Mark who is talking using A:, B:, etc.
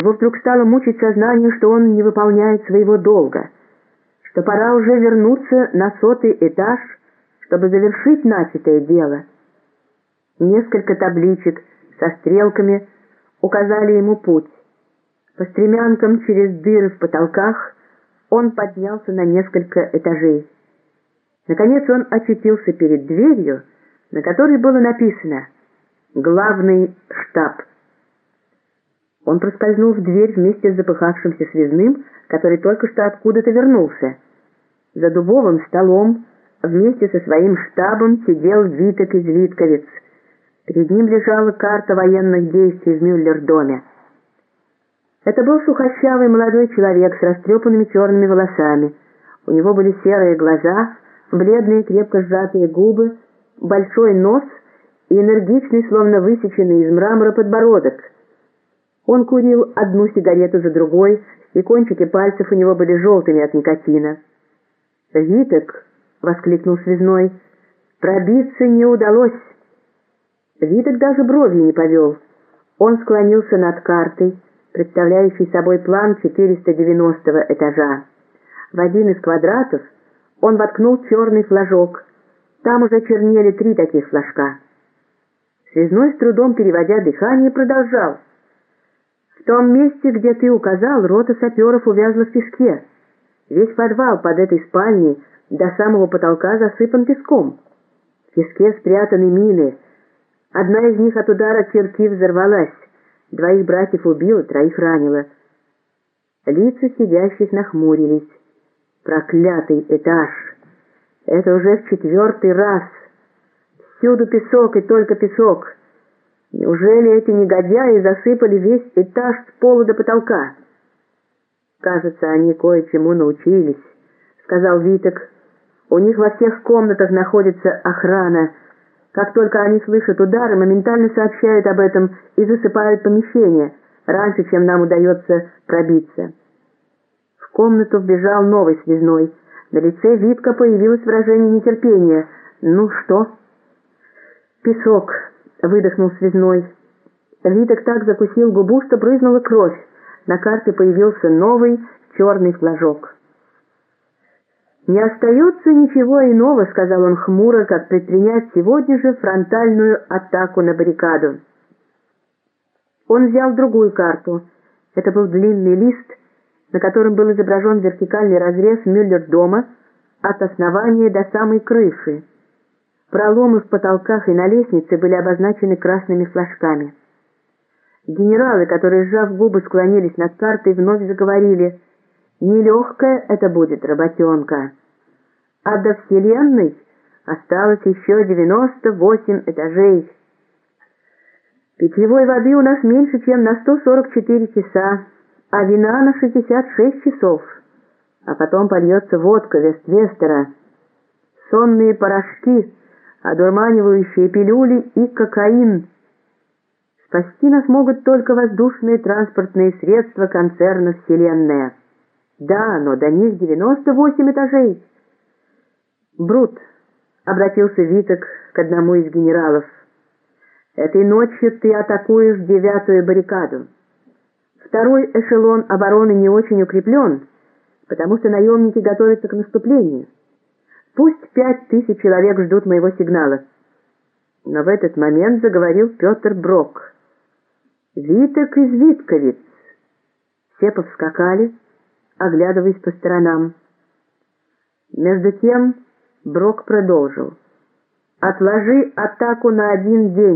A: Его вдруг стало мучить сознание, что он не выполняет своего долга, что пора уже вернуться на сотый этаж, чтобы завершить начатое дело. Несколько табличек со стрелками указали ему путь. По стремянкам через дыры в потолках он поднялся на несколько этажей. Наконец он очутился перед дверью, на которой было написано «Главный штаб». Он проскользнул в дверь вместе с запыхавшимся связным, который только что откуда-то вернулся. За дубовым столом вместе со своим штабом сидел Виток из Витковец. Перед ним лежала карта военных действий в Мюллер-доме. Это был сухощавый молодой человек с растрепанными черными волосами. У него были серые глаза, бледные крепко сжатые губы, большой нос и энергичный, словно высеченный из мрамора подбородок — он курил одну сигарету за другой, и кончики пальцев у него были желтыми от никотина. «Виток!» — воскликнул связной. «Пробиться не удалось!» Виток даже бровью не повел. Он склонился над картой, представляющей собой план 490 этажа. В один из квадратов он воткнул черный флажок. Там уже чернели три таких флажка. Связной с трудом переводя дыхание продолжал. В том месте, где ты указал, рота саперов увязла в песке. Весь подвал под этой спальней до самого потолка засыпан песком. В песке спрятаны мины. Одна из них от удара кирки взорвалась. Двоих братьев убила, троих ранила. Лица сидящих нахмурились. Проклятый этаж! Это уже в четвертый раз. Всюду песок и только песок. Неужели эти негодяи засыпали весь этаж с пола до потолка? Кажется, они кое-чему научились, сказал Виток. У них во всех комнатах находится охрана. Как только они слышат удары, моментально сообщают об этом и засыпают помещение, раньше, чем нам удается пробиться. В комнату вбежал новый связной. На лице Витка появилось выражение нетерпения. «Ну что?» «Песок», выдохнул связной. Виток так закусил губу, что брызнула кровь. На карте появился новый черный флажок. «Не остается ничего иного», — сказал он хмуро, «как предпринять сегодня же фронтальную атаку на баррикаду». Он взял другую карту. Это был длинный лист, на котором был изображен вертикальный разрез Мюллер-дома от основания до самой крыши. Проломы в потолках и на лестнице были обозначены красными флажками. Генералы, которые, сжав губы, склонились над картой, вновь заговорили. «Нелегкая это будет работенка. А до Вселенной осталось еще 98 этажей. Питьевой воды у нас меньше, чем на 144 часа, а вина на 66 часов. А потом польется водка Вествестера. Сонные порошки — одурманивающие пилюли и кокаин. Спасти нас могут только воздушные транспортные средства концерна «Вселенная». Да, но до них 98 этажей. Брут, обратился Виток к одному из генералов, этой ночью ты атакуешь девятую баррикаду. Второй эшелон обороны не очень укреплен, потому что наемники готовятся к наступлению. Пусть пять тысяч человек ждут моего сигнала. Но в этот момент заговорил Петр Брок. «Виток из Витковиц!» Все повскакали, оглядываясь по сторонам. Между тем Брок продолжил. «Отложи атаку на один день».